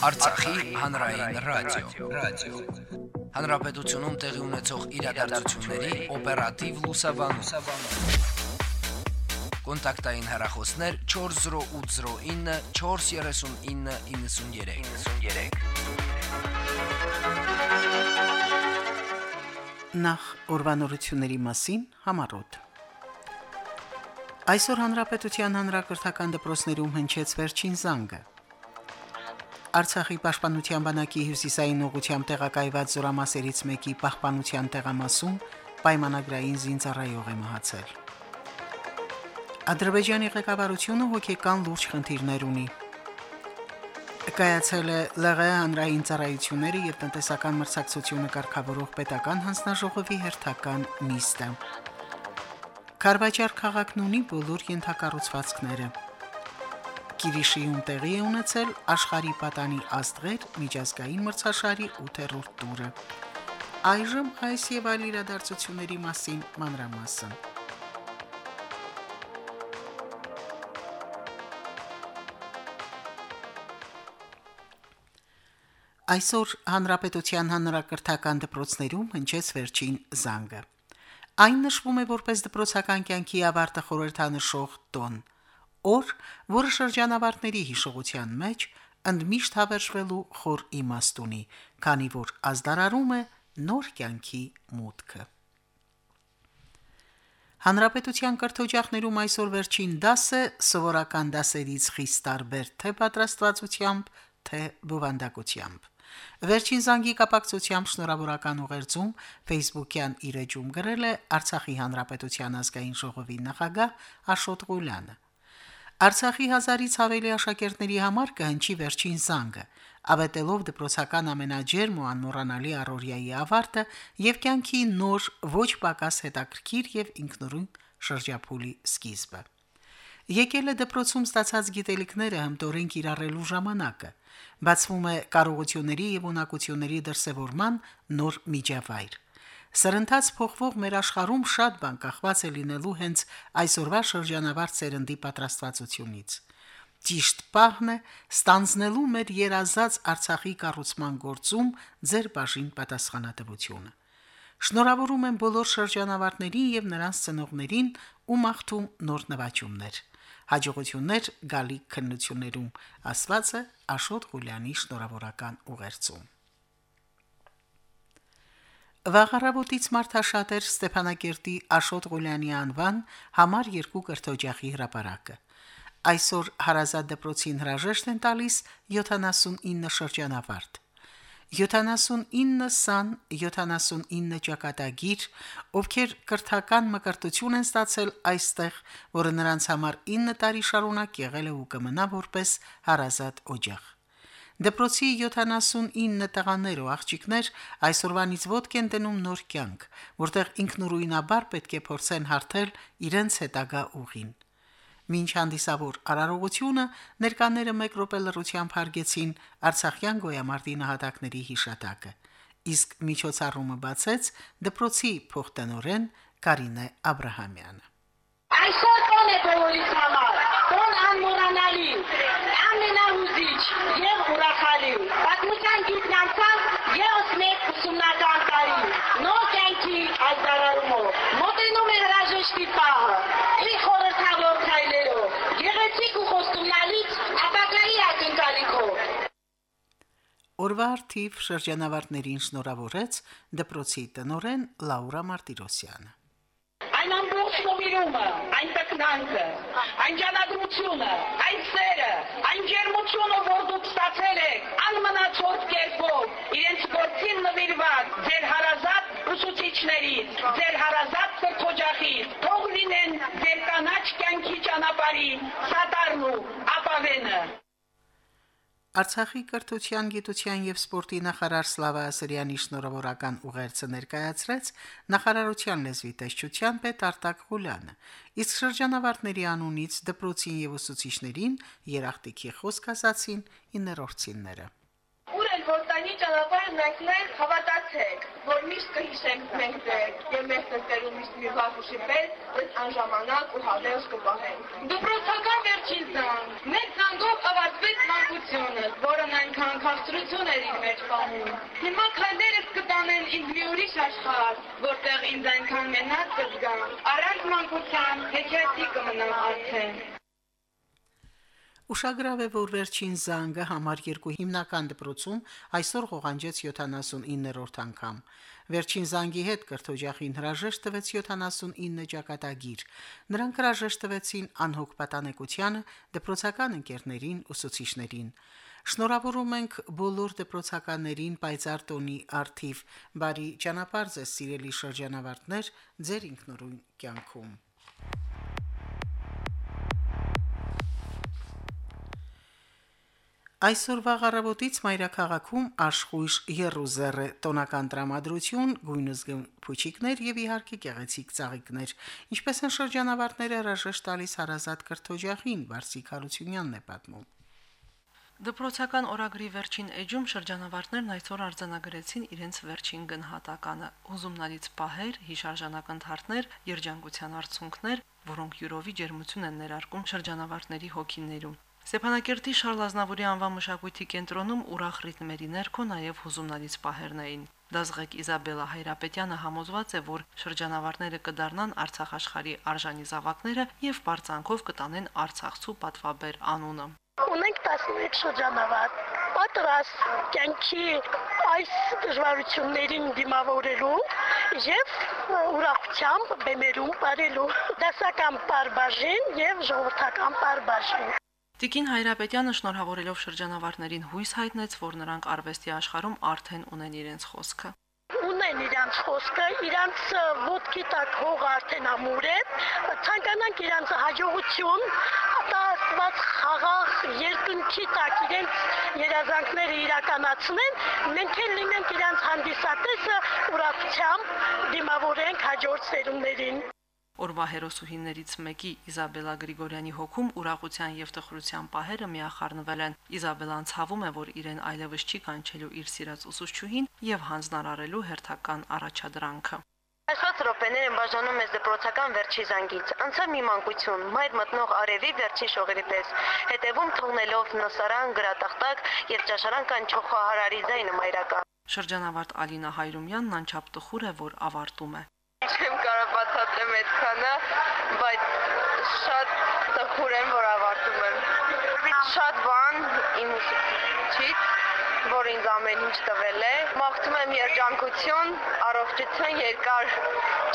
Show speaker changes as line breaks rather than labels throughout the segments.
Արցախի հանրային ռադիո, ռադիո։ Հանրապետությունում տեղի ունեցող իրադարձությունների օպերատիվ լուսաբանում։ Կոնտակտային հեռախոսներ 40809 43993։ 93։
Նախ ուրվանորությունների մասին համարոտ։ Այսօր հանրապետության հանրակրթական դպրոցներում հնչեց վերջին զանգը։ Արցախի պաշտպանության բանակի հյուսիսային ուղությամբ տեղակայված զորամասերից մեկի պահպանության տեղամասում պայմանագրային զինծառայող է մահացել։ Ադրբեջանի ղեկավարությունը հոգեկան լուրջ խնդիրներ ունի։ Կայացել է ԼՂ հանրային ծառայությունների եւ տնտեսական մրցակցությունը կարգավորող պետական հանձնաժողովի հերթական նիստը։ Կարվաճար քաղաքն ունի բոլոր ենթակառուցվածքները։ Կիրիշիում տեղի է ունեցել աշխարհի պատանի աստղեր միջազգային մրցաշարի 8-րդ տուրը։ Այժմ այս եւ այլ իրադարձությունների մասին մանրամասն։ Այսօր Հանրապետության հանրակրթական դպրոցներում հնչեց վերջին զանգը։ Այն նշվում է որպես դպրոցական կյանքի ավարտը խորհրդանշող տոն, օր, որը շրջանավարտների հիշողության մեջ ընդմիշտ հավերժվելու խոր իմաստ ունի, քանի որ ազդարարում է նոր կյանքի մուտքը։ Հանրապետության կրթօջախներում այսօր վերջին դասը սովորական դասերից խիստ տարբեր թե պատրաստվածությամբ, թե բովանդակությամբ։ Վերջին զանգի կապակցությամբ շնորհավորական ուղերձում Facebook-յան իր էջում գրել է Արցախի Հանրապետության ազգային ժողովի նախագահ Աշոտ Ղուլյանը։ Արցախի հազարից ավելի աշակերտների համար կհնչի վերջին զանգը, ավետելով դպրոցական ամենաջերմ ու անմոռանալի առօրյայի ավարտը եւ կյանքի նոր ոչ պակաս հետաքրքիր եւ ինքնուրույն շրջափուլի սկիզբը։ Եկել է դպրոցում ստացած գիտելիքները հմտորեն կիրառելու ժամանակը։ Բացվում է կարողությունների եւ ունակությունների դրսեւորման նոր միջավայր։ Սրընթաց փոխվող մեր աշխարհում շատ բան կախված է լինելու հենց այսօրվա շրջանավար ծերնդի պատրաստվածությունից։ Ճիշտ պահն է ստանձնելու մեր երազած Արցախի կառուցման գործում ձեր բաժին պատասխանատվությունը։ Շնորհավորում եմ բոլոր շրջանավարտներին եւ նրանց ծնողներին ու մաղթում նոր նվաճումներ հաջողություններ գալի քննություններում, ասված է Աշոտ Ղուլյանի շնորհավորական ուղերձում։ Վաղարաբոտից մարդաշատ էր Ստեփանակերտի Աշոտ Ղուլյանի անվան համար երկու կրթօջախի հրապարակը։ Այսօր հարազատ դպրոցին հրաժեշտ են տալիս 79 շրջանավարտ։ 79 սան 79 ճակատագիր, ովքեր կրթական մկրտություն են ստացել այստեղ, որը նրանց համար 9 տարի շարունակ եղել է ու կմնա որպես հարազատ օջախ։ Դպրոցի 79 տղաներ ու աղջիկներ այսօրվանից ոտք են դնում նոր կյանք, որտեղ ինքնուրույնաբար պետք է փորձեն հարթել իրենց հետագա ուղին։ Մինչ հանդիսավոր արարողությունը ներկաները 1 րոպե լրությամբ հարգեցին Արցախյան գոյամարտի նահատակների հիշատակը։ Իսկ միջոցառումը բացեց դպրոցի փոխտնօրեն Կարինե Աբ รา համյանը։
Այսօր տոն է բոլորիս համար, տոն անմոռանալի, ամենահուզիչ եւ ուրախալի։ Պատմության գիտնանցան եւս մեկ ուսումնական տարի, նոր կյանքի ազդարարումով։ Մոտենում է հրաժեշտի պահը, ի խորհրդավոր քայլերով, գեղեցիկ ու խոստումնալից ապագայի ակնկալիքով։
Օրվա արթիվ շրջանավարտներին շնորհավորեց դպրոցի տնօրեն Լաուրա Մարտիրոսյանը։
Այն ամբողջ նոմիրումը, այն տկնանքը, այն ջանադրությունը, այն սերը, այն ջերմությունը, որ դուք ստացել եք, անմնացորդ կերպով, իրենց գործին նվիրված ձեր հարազատ ուսուցիչներից, ձեր հարազատ քոջախից, թող լինեն ձեր կանաչ կյանքի ճանապարհի սատարն ու ապավենը։
Արցախի կրթության, գիտության եւ սպորտի նախարար Սլավա Ասրյանի շնորհավորական ուղերձը ներկայացրեց նախարարության լեզվի տեսչության պետ Արտակ Ղուլյանը, իսկ շրջանավարտների անունից դպրոցին եւ ուսուցիչներին երախտիկի խոսք ասացին 9-րդցինները
Հայաստանի ճանապարհը մենք մեր հավատացեք, որ միշտ կհիշենք մենք ձեր եւ մեր ծերերու միշտ մի վաղ ուշի պես այս անժամանակ ու հավերժ կպահենք։ Դպրոցական վերջին զանգ։ Մեծ զանգով ավարտվեց մանկությունը, որն այնքան
ուրախություն էր իր մեջ պահում։ Հիմա քայլերս կտանեն ինձ մի ուրիշ աշխարհ, որտեղ ինձ այնքան մենակ կզգամ։ Առանց մանկության հեքիաթի կմնամ արդեն։
Ուշագրավ է, որ վերջին զանգը համար 2 հիմնական դպրոցում այսօր ղողանջեց 79-րդ անգամ։ Վերջին զանգի հետ կրթօջախին հրաժեշտ տվեց 79 ճակատագիր։ Նրանք հրաժեշտ տվեցին անհոգ պատանեկությանը, դպրոցական ընկերներին, ուսուցիչներին։ Շնորհավորում ենք բոլոր դպրոցականներին պայծառ տոնի արթիվ, բարի ճանապարհ ձեզ սիրելի շրջանավարտներ, ձեր ինքնուրույն կյանքում։ Այսօրվա ғարավոտից մայրաքաղաքում աշխույժ Երուսերը տոնական տրամադրություն, գույնզգն փուչիկներ եւ իհարկե գեղեցիկ ծաղիկներ, ինչպես են շրջանավարտները հրաժեշտ տալիս հարազատ կրթօջախին, Վարսիկ Հարությունյանն է պատմում։
Դպրոցական օրագրի վերջին էջում շրջանավարտներն այսօր արձանագրեցին իրենց վերջին գնահատականը՝ հուզումնալից պահեր, հիշարժանական թարթներ, երջանկության արցունքներ, որոնք յուրովի ջերմություն են ներարկում շրջանավարտների հոգիներում։ Ստեփանակերտի Շարլ Ազնավուրի անվան մշակույթի կենտրոնում ուրախ ռիթմերի ներքո նաև հուզումնալից պահերն էին։ Դազղեկ Իզաբելա Հայրապետյանը համոզված է, որ շրջանավարտները կդառնան Արցախ աշխարհի արժանի զավակները եւ բարձանքով կտանեն Արցախցու պատվաբեր անունը։
Ունենք 11 շրջանավարտ, պատրաստ կյանքի այս դժվարություններին դիմավորելու եւ ուրախությամբ բեմերում ապրելու դասական բարբաժին եւ ժողովրդական բարբաժին։
Տիկին Հայրապետյանը շնորհավորելով շրջանավարտներին հույս հայտնեց, որ նրանք արվեստի աշխարհում արդեն ունեն իրենց խոսքը
ունեն իրանց խոսքը, իրանց ոտքի տակ հող արդեն ամուր է, ցանկանանք իրանց հաջողություն, տասված խաղաղ երկնքի տակ իրենց երազանքները իրականացնեն, մենք էլ լինենք իրանց հանդիսատեսը ուրախությամբ դիմավորենք հաջորդ սերունդներին։
Օրվա հերոսուհիներից մեկի Իզաբելա Գրիգորյանի հոգում ուրախության եւ տխրության պահերը միախառնվել են։ Իզաբելան ցավում է, որ իրեն այլևս չի կանչելու իր սիրած ուսուցչուհին եւ հանձնարարելու հերթական առաջադրանքը։
Այսպես րոպեներ են բաժանում մեզ դպրոցական վերջի զանգից։ Անցա մի մանկություն, մայր մտնող արևի վերջի շողերի պես, հետևում թողնելով նոսարան, գրատախտակ եւ ճաշարան կանչող խոհարարի ձայնը մայրական։
Շրջանավարտ Ալինա Հայրումյանն անչափ տխուր է, որ ավարտում է
չեմ բացատրեմ այդքանը, բայց շատ տխուր եմ, որ ավարտում եմ։ Շատ բան իմ ուսուցիչից, որ ինձ ամեն ինչ տվել է։ Մաղթում եմ երջանկություն, առողջություն, երկար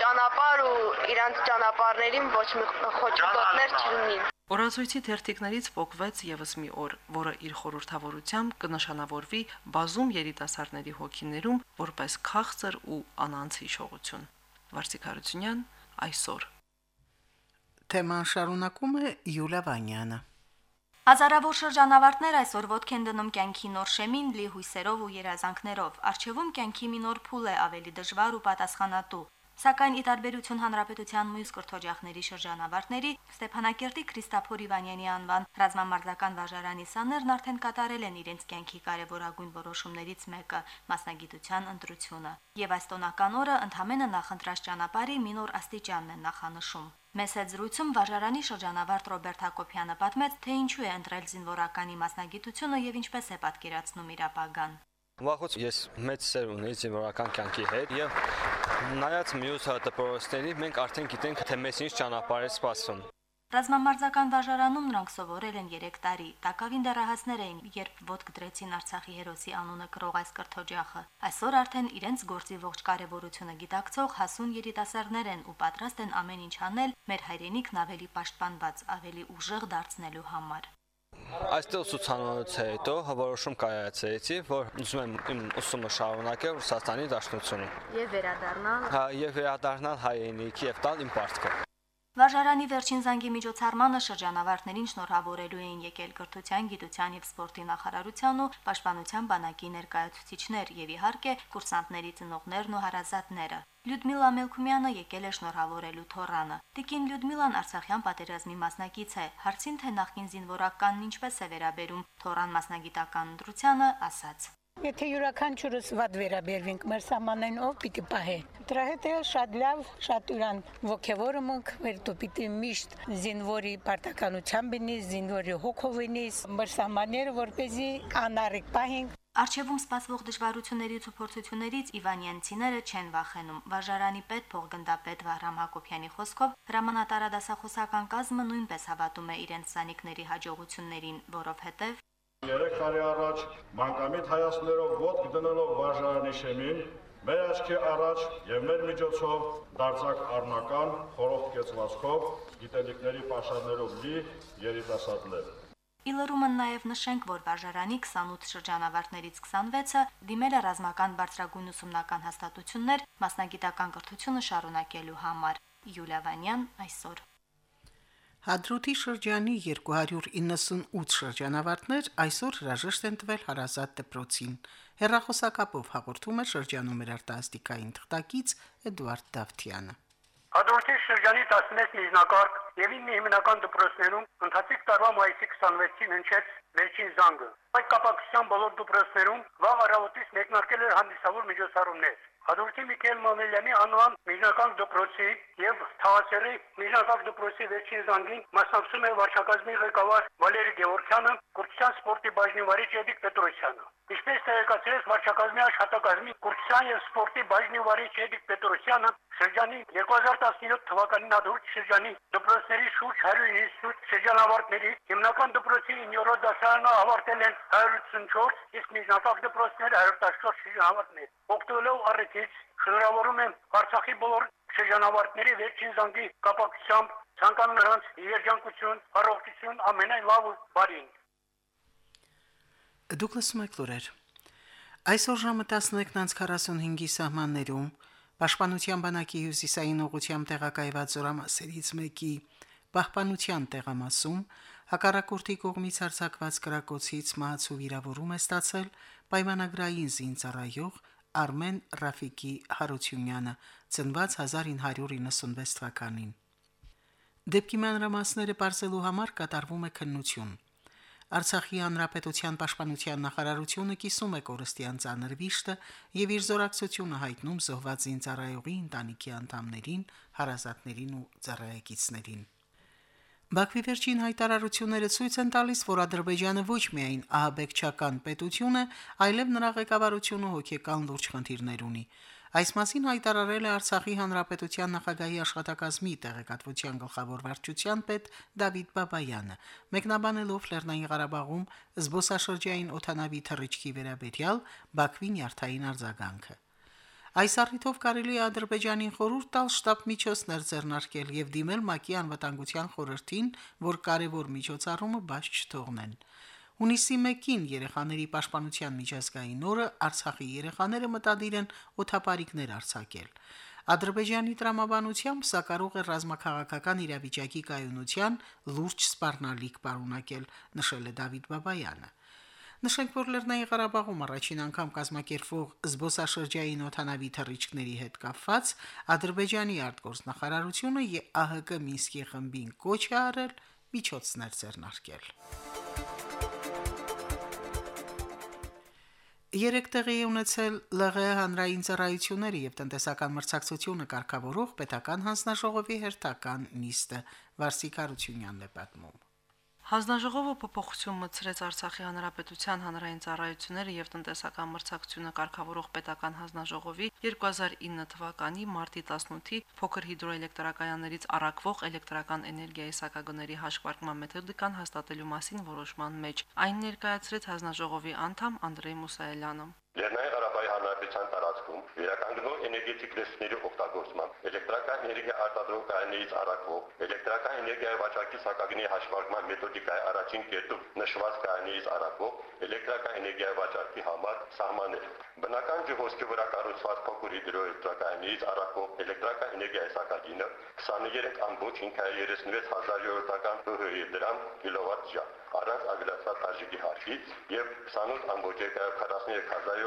ճանապարհ ու իրանց ճանապարհներին ոչ մի խոճուտներ չլինի։
Օրացույցի թերթիկներից փոկվեց եւս մի օր, որը իր խորհրդավորությամբ կնշանավորվի բազում երիտասարդների հոգիներում որպես քաղցր ու անանց հիշողություն։ Վարսիկ Հարությունյան այսօր։
Թեման շարունակում է Յուլիա Վանյանը։
Հազարավոր շրջանավարտներ այսօր ոդք են դնում կյանքի նոր շեմին լի հույսերով ու երազանքներով։ Արջևում կյանքի մի նոր փուլ է ավելի դժվար ու պատասխանատու։ Սակայն ի տարբերություն հանրապետության մյուս կրթօջախների շրջանավարտների Ստեփանակերտի Քրիստափոր Իվանյանի անվան ռազմամարտական վարժարանի սաներն արդեն կատարել են իրենց կյանքի կարևորագույն որոշումներից մեկը՝ մասնագիտության ընտրությունը։ Եվ այս տոնական օրը ընդհանրապես նախընտրած ճանապարհի մի նոր աստիճանն է նախանշում։ Մեծ զրույցում վարժարանի շրջանավարտ Ռոբերտ Հակոբյանը պատմեց, թե ինչու է ընտրել զինվորականի մասնագիտությունը եւ ինչպես է պատկերացնում իր ապագան։
Վաղուց ես մեծ սեր ունեի զինվորական կյանքի հետ եւ նայած մյուս դպրոցների մենք արդեն գիտենք թե մեզ ինչ ճանապարհ է սպասում։
Ռազմամարզական վարժարանում նրանք սովորել են 3 տարի։ Տակավին դեռահասներ էին, երբ ոտք դրեցին Արցախի հերոսի անունը կրող այս կրթօջախը։ Այսօր արդեն իրենց գործի ողջ կարևորությունը գիտակցող հասուն երիտասարդներ են ու պատրաստ են ամեն ինչ անել մեր հայրենիքն ավելի պաշտպանված, ավելի ուժեղ դարձնելու համար։
Այստեղ ուսուցանելուց հետո որոշում կայացրեցի, որ ուզում եմ իմ ուսումը շարունակել Ռուսաստանի Դաշնությունում։
Եվ վերադառնալ։
Հա, եւ վերադառնալ հայրենիքի եւ տալ իմ պարտքը։
Վարժարանի վերջին զանգի միջոցառմանը շրջանավարտներին շնորհավորելու էին եկել կրթության, գիտության եւ սպորտի նախարարության ու պաշտպանության բանակի ներկայացուցիչներ եւ իհարկե կուրսանտների ծնողներն ու հարազատները։ Լյուդմիլա Մելքումյանը եկել է շնորհավորելու Թորանը։ Տիկին Լյուդմիլան Արցախյան պատերազմի մասնակից է։ Հարցին թե նախկին զինվորականն ինչպես է վերաբերում Թորան մասնագիտական ընտրությանը, ասաց.
Եթե յուրաքանչյուրս վատ վերաբերվենք մեր սահմանեն ով պիտի պահե։ Դրա հետ է շատ լավ, շատ ուրան ողջևորում ենք, մեր դու պիտի միշտ զինվորի պարտականությամբ լինի, զինվորի հոգով լինի, մեր սահմանները որպեսի անառիկ պահենք
Արչևում սպասվող դժվարություններից ու փորձություններից Իվանյանցիները չեն վախենում։ Վարժարանի պետ փողգնդապետ Վահրամ Հակոբյանի խոսքով հրամանատարադասախոսական կազմը նույնպես հավատում է իրենց սանիկների հաջողություններին, որովհետև
3 տարի առաջ մանկամիտ հայացքներով ոտք դնելով վարժարանի շեմին մեր աչքի առաջ եւ մեր միջոցով դարձակ առնական խորհրդ կեցվածքով գիտելիքների պաշարներով լի երիտասարդներ
Իլրումը նաև նշենք, որ վարժարանի 28 շրջանավարտներից 26-ը դիմել է ռազմական բարձրագույն ուսումնական հաստատություններ մասնագիտական կրթությունը շարունակելու համար։ Յուլիա Վանյան այսօր
Հադրութի շրջանի 298 շրջանավարտներ այսօր հրաժեշտ են տվել հարազատ դպրոցին։ Հերրախոսակապով հաղորդում է շրջանում մեր արտասթիկային թղթակից Էդուարդ Դավթյանը։
Հադրութի շրջանի 16 միջնակարգ եւ 9 հիմնական դպրոցներում ընթացիկ տարվա մայիսի 26-ին հնչեց վերջին զանգը։ Այդ կապակցությամբ բոլոր դպրոցներում վաղ առավոտից մեկնարկել էր հանդիսավոր միջոցառումներ։ Հադրութի Միքայել Մամելյանի անվան միջնակարգ դպրոցի եւ Թավասերի միջնակարգ դպրոցի վերջին զանգին մասնակցում է վարչակազմի ղեկավար Վալերի Գևորգյանը, կուրսյան սպորտի բաժնի վարիչ Էդիկ Պետրոսյանը։ Ինչպես տեղեկացրեց վարչակազմի աշխատակազմի կուրսյան եւ սպորտի բաժնի վարիչ Էդիկ Պետրոսյանը, շրջանի 2017 թվականին Հադրութ շրջանի դպրոցների շուրջ 198 շրջանավարտների հիմնական դպրոցի 9-րդ դասարանը ավարտել են 184, իսկ միջնակարգ դպրոցները 114 շրջանավարտներ։ Օգտվելով առիթից շնորհավորում եմ Արցախի բոլոր շրջանավարտների վերջին զանգի կապակցությամբ ցանկանում նրանց երջանկություն, առողջություն, ամենայն լավ ու բարին։
Դուք լսում եք լուրեր։ Այսօր ժամը 11:45-ի սահմաններում Պաշտպանության բանակի հյուսիսային ուղությամբ տեղակայված զորամասերից մեկի պահպանության տեղամասում հակառակորդի կողմից հարձակված կրակոցից մահացու վիրավորում է ստացել պայմանագրային զինծառայող Արմեն Ռաֆիկի Հարությունյանը, ծնված 1996 թվականին։ Դեպքի մանրամասները բարձելու համար կատարվում է քննություն։ Արցախի հանրապետության պաշտպանության նախարարությունը կիսում է կորստյան ցաներ վիշտը եւ իր զորակցությունը հայտնում զոհված զինծառայողի ընտանիքի անդամներին, հարազատներին ու ծառայեկիցներին։ Բաքվի վերջին հայտարարությունները ցույց են տալիս, որ Ադրբեջանը ոչ միայն ահաբեկչական պետություն է, այլև նրա ղեկավարությունը հոգեկան լուրջ խնդիրներ ունի։ Այս մասին հայտարարել է Արցախի հանրապետության նախագահի աշխատակազմի տեղեկատվության գլխավոր վարչության պետ Դավիթ Բաբայանը, մեկնաբանելով Լեռնային Ղարաբաղում զբոսաշրջային օթանավի թռիչքի վերաբերյալ Բաքվի նյարդային արձագանքը։ Այս առիթով կարելի է Ադրբեջանին խորհուրդ տալ շտաբ միջոցներ ձեռնարկել եւ դիմել ՄԱԿ-ի անվտանգության խորհրդին, որ կարևոր միջոցառումը բաց չթողնեն։ Հունիսի 1-ին երեխաների պաշտպանության միջազգային օրը Արցախի երեխաները մտադիր են օթապարիկներ արձակել։ Ադրբեջանի տրամաբանությամբ սա կարող է ռազմաքաղաքական իրավիճակի կայունության լուրջ սպառնալիք պարունակել, նշել է Դավիթ Բաբայանը։ Նշենք, որ Լեռնային Ղարաբաղում առաջին անգամ կազմակերպվող զբոսաշրջային օթանավի թռիչքների հետ կապված Ադրբեջանի արտգործնախարարությունը ԵԱՀԿ Մինսկի խմբին կոչ է արել միջոցներ ձեռնարկել։ Երեք տեղի ունեցել ԼՂ հանրային ծառայությունների եւ տնտեսական մրցակցությունը կարգավորող պետական հանձնաժողովի հերթական նիստը Վարսիկ Արությունյանն է պատմում։
Հանձնաժողովը փոփոխություն մտցրեց Արցախի հանրապետության հանրային ծառայությունները եւ տնտեսական մրցակցությունը կարգավորող պետական հանձնաժողովի 2009 թվականի մարտի 18-ի փոքր հիդրոէլեկտրակայաններից առաքվող էլեկտրական էներգիայի սակագների հաշվարկման մեթոդիկան հաստատելու մասին որոշման մեջ։ Այն ներկայացրեց հանձնաժողովի անդամ Անդրեյ Մուսայելյանը։
Լեռնային Ղարաբաղի Հանրապետության տարածքում վերականգնվող էներգետիկ ռեսուրսների օգտագործման, էլեկտրական էներգիա արտադրող կայաններից առաքվող, էլեկտրական էներգիայի վաճառքի սակագնի հաշվարկման մեթոդիկայի առաջին կետում նշված կայաններից առաքվող էլեկտրական էներգիայի վաճառքի համար սահմանել։ Բնական ջհոսքի վրա կառուցված փոքր հիդրոէլեկտրակայաններից առաքվող էլեկտրական էներգիայի սակագինը 23536 հազար դրամ կիլովատ-ժամ առանց ավելացված արժեքի հարկի եւ 28.43 հազար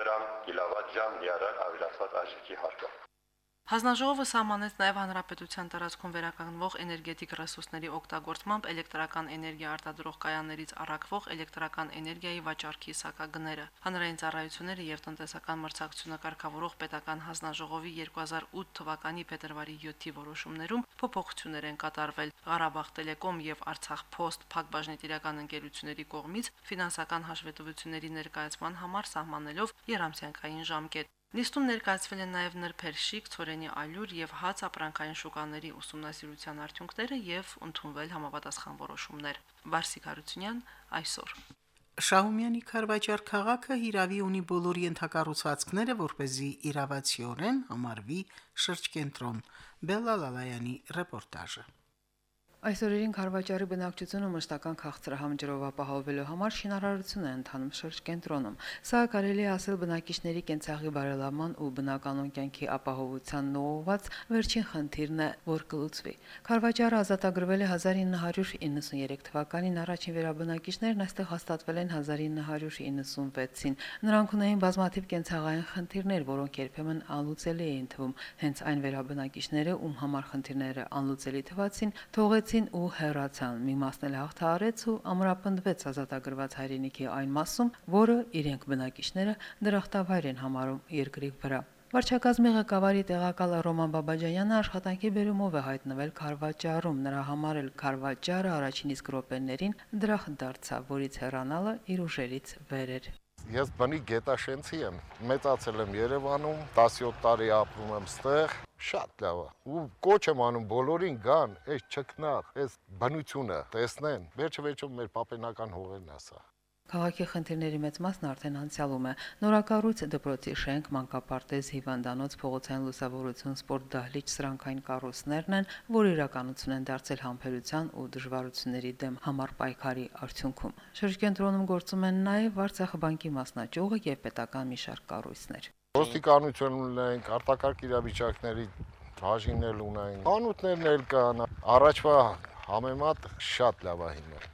դրամ կիլովատ-ժամ լիարար ավելացված արժեքի հարկը։
Հանձնաժողովը սահմանեց նաև հանրապետության տարածքում վերականգնվող էներգետիկ ռեսուրսների օգտագործմամբ էլեկտրական էներգիա արտադրող կայաններից առաքվող էլեկտրական էներգիայի վաճառքի սակագները։ Հանրային ծառայությունները եւ տնտեսական մրցակցությունը կարգավորող պետական հանձնաժողովի 2008 թվականի փետրվարի 7-ի որոշումներում փոփոխություններ են կատարվել Ղարաբաղ Տելեկոմ եւ Արցախ Post փակbaşնետիրական ընկերությունների կողմից ֆինանսական հաշվետվությունների ներկայացման համար սահմանելով երամսյանքային ժամկետ։ Նիստում ներկայացվել են նաև նրբերշիկ, ծորենի ալյուր եւ հաց ապրանքային շուկաների ուսումնասիրության արդյունքները եւ ընդունվել համապատասխան որոշումներ։ Վարսիկ Հարությունյան այսօր։
Շահումյանի Խարվաճար քաղաքը հիրավի ունի բոլոր ենթակառուցվածքները, որ เป զի իրավացիորեն համարվի շրջկենտրոն։ Բելլալալայանի ռեպորտաժը։
Այսօրերին Խարվաճարի բնակչությունը մշտական քաղցրահամ ջրով ապահովելու համար շինարարություն է ընթանում շրջկենտրոնում։ Սա կարելի է ասել բնակիչների կենցաղի բարելավման ու բնականոն կյանքի ապահովության նոված վերջին խնդիրն է, որ կլուծվի։ Խարվաճարը ազատագրվել է 1993 թվականին, առաջին վերաբնակիչներն այստեղ հաստատվել են 1996-ին։ Նրանք ունեին բազմաթիվ կենցաղային խնդիրներ, որոնք երբեմն անլուծելի էին թվում։ Հենց այն վերաբնակիչները, ում համար խնդիրները անլուծելի թվացին, թողեց հաղթեցին ու հեռացան։ Մի մասն էլ հաղթահարեց ու ամրապնդվեց ազատագրված հայրենիքի այն մասում, որը իրենք բնակիչները դրախտավայր են համարում երկրի վրա։ Վարչակազմի ղեկավարի տեղակալ Ռոման Բաբաջանյանը աշխատանքի բերումով է հայտնվել Խարվաճարում։ Նրա համար էլ Խարվաճարը առաջին իսկ րոպեներին դրախտ դարձավ, որից հեռանալը իր ուժերից վեր էր։
Ես բնի գետաշենցի եմ։ Մեծացել եմ Երևանում, 17 տարի ապրում եմ ստեղ, շատ լավ է։ Ու կոչ եմ անում բոլորին գան, այս չքնաղ, այս բնությունը տեսնեն։ Վերջը վերջում մեր պապենական հողերն է սա։
Քաղաքի խնդիրների մեծ մասն արդեն անցյալում է։ Նորակառույց դպրոցի շենք, մանկապարտեզ, հիվանդանոց, փողոցային լուսավորություն, սպորտ դահլիճ, սրանքային կառույցներն են, որ իրականություն են դարձել համբերության ու դժվարությունների դեմ համար պայքարի արդյունքում։ Շրջկենտրոնում գործում են նաև Վարչախ բանկի մասնաճյուղը եւ պետական մի շարք կառույցներ։
Ոստիկանություն ունենք, արտակարգ իրավիճակների բաժիններ ունենք, անուտներն էլ կան, առաջվա համեմատ շատ լավ է հիմա։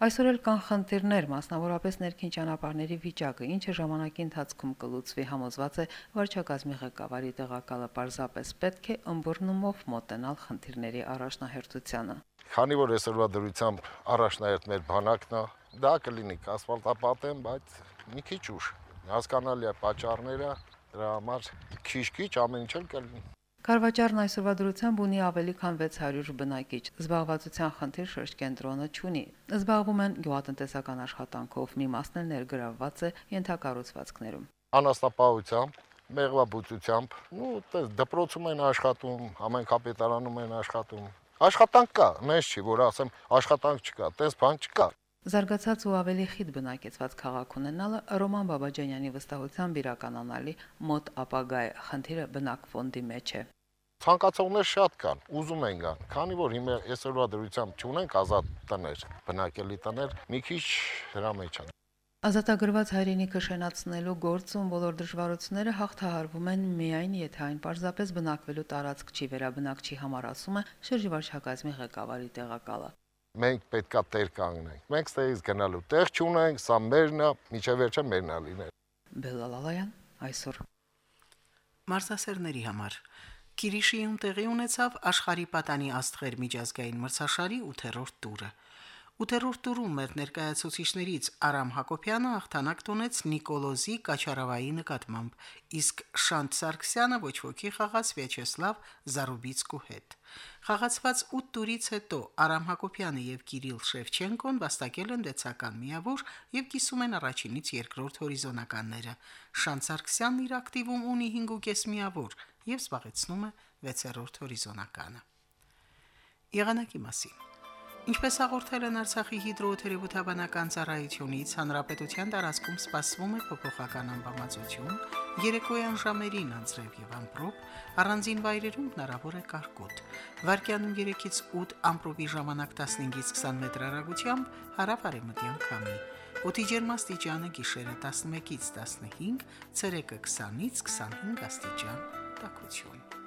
Այսօր էլ կան խնդիրներ, մասնավորապես ներքին ճանապարհների վիճակը, ինչը ժամանակի ընթացքում կլուծվի, համոզված է վարչակազմի ղեկավարի տեղակալը. Պարզապես պետք է ըմբռնումով մոտենալ խնդիրների առաջնահերթությանը։
Քանի որ այսօրվա դրությամբ առաջնահերթ մեր բանակն է, դա կլինի ասֆալտապատեմ, բայց մի քիչ ուշ։ Հասկանալի է պատճառները, դրա համար քիչ-քիչ ամեն ինչ կլինի։
Կարվաճարն այսօրվա դրությամբ ունի ավելի քան 600 բնակիչ։ Զբաղվածության խնդիր շրջկենտրոնը չունի։ Զբաղվում են գյուղատնտեսական աշխատանքով, մի մասն էլ ներգրավված է ենթակառուցվածքներում։
Անաստապահությամբ, մեղվաբուծությամբ, ու դες դպրոցում են աշխատում, ամեն կապիտալանում են աշխատում։ Աշխատանք կա, մեզ չի, որ ասեմ, աշխատանք չկա, տես բան չկա։
Զարգացած ու ավելի խիտ բնակեցված քաղաք ունենալը Ռոման Բաբաջանյանի վստահությամբ իրականանալի մոտ ապագա է։ Խնդիրը բնակ ֆոնդի մեջ է։
Ցանկացողներ շատ կան, ուզում են գան, քանի որ հիմա այսօրվա դրությամբ չունենք ազատ տներ, բնակելի տներ, մի քիչ դրա մեջ են։
Ազատագրված հայրենիքը շենացնելու գործում բոլոր դժվարությունները հաղթահարվում են միայն եթե այն պարզապես բնակվելու տարածք չի վերաբնակչի համար ասում է շրջվարչակազմի ղեկավարի տեղակալը
մենք պետքա տեր կանգնենք։ Մենք ստեղից գնալու տեղ չունենք, սա մերն է, միջև վերջը մերն է լինել։
Բելալալայան այսօր
Մարզասերների համար. Կիրիշիում տեղի ունեցավ աշխարհի պատանի աստղեր միջազգային մրցաշարի 8-րդ տուրը։ 8-րդ տուրում մեր ներկայացուցիչներից Արամ Հակոբյանը հաղթանակ տոնեց Նիկոլոզի Կաչարավայի նկատմամբ, իսկ Շանտ Սարգսյանը ոչ ոքի խաղաց Վիաչեսլավ Զարուբիցկու հետ։ Խաղացված 8 տուրից հետո Արամ Հակոբյանը եւ Կիրիլ Շևչենկոն վաստակել են դեցական միավոր եւ կիսում են առաջինից երկրորդ հորիզոնականները։ Շանտ Սարգսյանն իր ակտիվում ունի 5.5 միավոր եւ զբաղեցնում է 6-րդ հորիզոնականը։ Եղանակի մասին Ինչպես հաղորդել են Արցախի հիդրոթերապևտաբանական ծառայությունից, հանրապետության տարածքում սպասվում է փոփոխական ամպամածություն, երեկոյան ժամերին անձրև եւ ամպրոպ, առանձին վայրերում հնարավոր է կարկուտ։ Վարկյանում 3-ից 8 ամպրոպի ժամանակ 15-ից 20 մետր հեռագությամբ հարավարեմտյան քամի։ Օդի ջերմաստիճանը գիշերը 11-ից 15, ցերեկը 20-ից 25 աստիճան տաքություն։